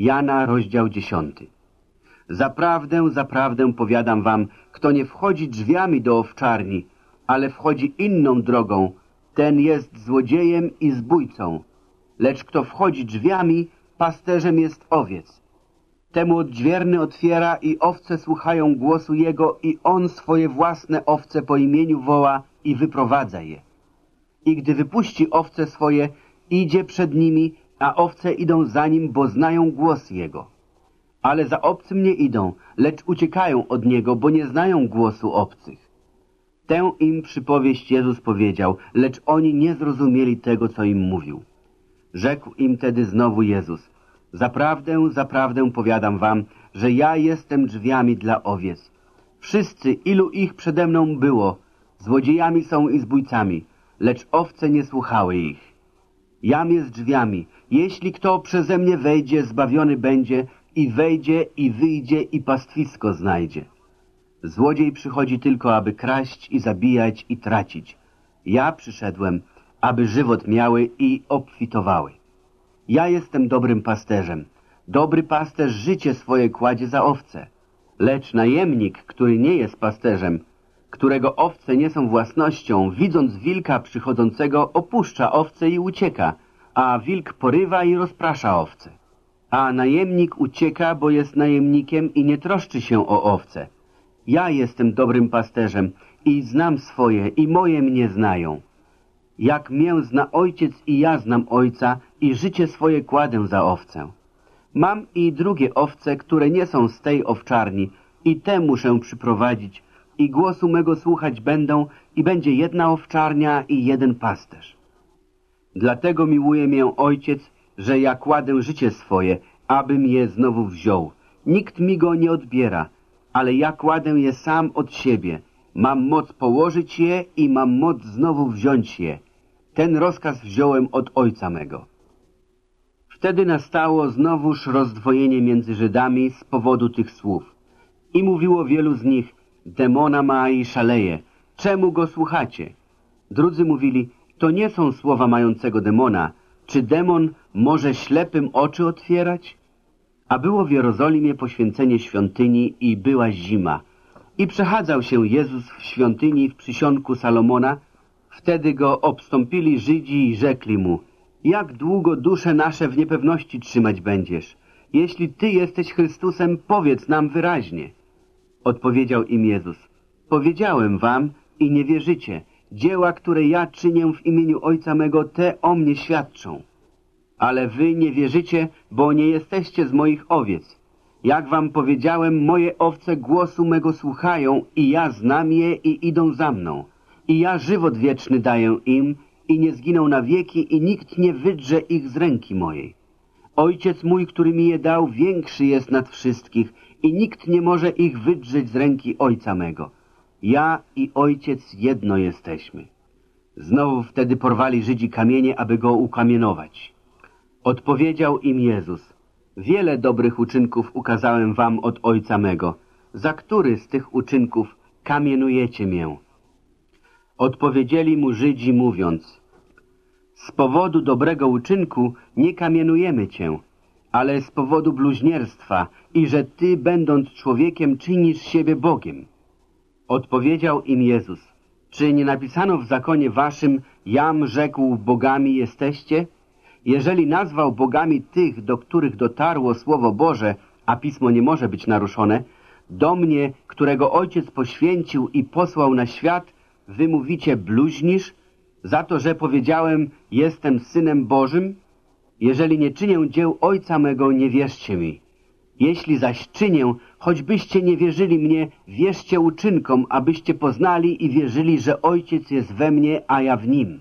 Jana, rozdział 10. Zaprawdę, zaprawdę powiadam wam, kto nie wchodzi drzwiami do owczarni, ale wchodzi inną drogą, ten jest złodziejem i zbójcą. Lecz kto wchodzi drzwiami, pasterzem jest owiec. Temu odźwierny otwiera i owce słuchają głosu jego i on swoje własne owce po imieniu woła i wyprowadza je. I gdy wypuści owce swoje, idzie przed nimi, a owce idą za nim, bo znają głos jego. Ale za obcym nie idą, lecz uciekają od niego, bo nie znają głosu obcych. Tę im przypowieść Jezus powiedział, lecz oni nie zrozumieli tego, co im mówił. Rzekł im tedy znowu Jezus, zaprawdę, zaprawdę powiadam wam, że ja jestem drzwiami dla owiec. Wszyscy, ilu ich przede mną było, złodziejami są i zbójcami, lecz owce nie słuchały ich. Jam jest drzwiami. Jeśli kto przeze mnie wejdzie, zbawiony będzie i wejdzie i wyjdzie i pastwisko znajdzie. Złodziej przychodzi tylko, aby kraść i zabijać i tracić. Ja przyszedłem, aby żywot miały i obfitowały. Ja jestem dobrym pasterzem. Dobry pasterz życie swoje kładzie za owce. Lecz najemnik, który nie jest pasterzem, którego owce nie są własnością, widząc wilka przychodzącego, opuszcza owce i ucieka, a wilk porywa i rozprasza owce. A najemnik ucieka, bo jest najemnikiem i nie troszczy się o owce. Ja jestem dobrym pasterzem i znam swoje i moje mnie znają. Jak mię zna ojciec i ja znam ojca i życie swoje kładę za owcę. Mam i drugie owce, które nie są z tej owczarni i te muszę przyprowadzić i głosu mego słuchać będą i będzie jedna owczarnia i jeden pasterz. Dlatego miłuje mię ojciec, że ja kładę życie swoje, abym je znowu wziął. Nikt mi go nie odbiera, ale ja kładę je sam od siebie. Mam moc położyć je i mam moc znowu wziąć je. Ten rozkaz wziąłem od ojca mego. Wtedy nastało znowuż rozdwojenie między Żydami z powodu tych słów. I mówiło wielu z nich, demona ma i szaleje. Czemu go słuchacie? Drudzy mówili, to nie są słowa mającego demona. Czy demon może ślepym oczy otwierać? A było w Jerozolimie poświęcenie świątyni i była zima. I przechadzał się Jezus w świątyni w przysionku Salomona. Wtedy go obstąpili Żydzi i rzekli mu, jak długo dusze nasze w niepewności trzymać będziesz? Jeśli Ty jesteś Chrystusem, powiedz nam wyraźnie. Odpowiedział im Jezus, powiedziałem wam i nie wierzycie. Dzieła, które ja czynię w imieniu Ojca mego, te o mnie świadczą. Ale wy nie wierzycie, bo nie jesteście z moich owiec. Jak wam powiedziałem, moje owce głosu mego słuchają i ja znam je i idą za mną. I ja żywot wieczny daję im i nie zginą na wieki i nikt nie wydrze ich z ręki mojej. Ojciec mój, który mi je dał, większy jest nad wszystkich i nikt nie może ich wydrzeć z ręki Ojca mego. Ja i Ojciec jedno jesteśmy. Znowu wtedy porwali Żydzi kamienie, aby go ukamienować. Odpowiedział im Jezus, wiele dobrych uczynków ukazałem wam od Ojca mego. Za który z tych uczynków kamienujecie mię? Odpowiedzieli mu Żydzi mówiąc, z powodu dobrego uczynku nie kamienujemy cię, ale z powodu bluźnierstwa i że ty, będąc człowiekiem, czynisz siebie Bogiem. Odpowiedział im Jezus, czy nie napisano w zakonie waszym, jam rzekł, bogami jesteście? Jeżeli nazwał bogami tych, do których dotarło Słowo Boże, a Pismo nie może być naruszone, do mnie, którego Ojciec poświęcił i posłał na świat, wy mówicie bluźnisz, za to, że powiedziałem, jestem Synem Bożym? Jeżeli nie czynię dzieł Ojca mego, nie wierzcie mi. Jeśli zaś czynię, choćbyście nie wierzyli mnie, wierzcie uczynkom, abyście poznali i wierzyli, że Ojciec jest we mnie, a ja w Nim.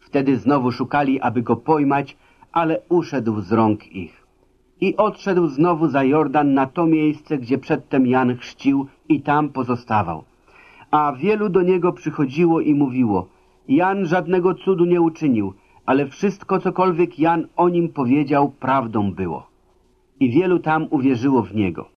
Wtedy znowu szukali, aby go pojmać, ale uszedł z rąk ich. I odszedł znowu za Jordan na to miejsce, gdzie przedtem Jan chrzcił i tam pozostawał. A wielu do niego przychodziło i mówiło, Jan żadnego cudu nie uczynił, ale wszystko, cokolwiek Jan o nim powiedział, prawdą było. I wielu tam uwierzyło w niego.